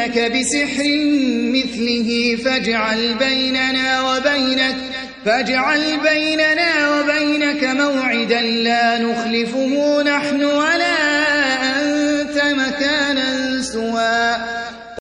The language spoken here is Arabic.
يأتونك بسحر مثله فاجعل بيننا وبينك فاجعل بيننا وبينك موعدا لا نخلفه نحن ولا أنت مكانا سوى.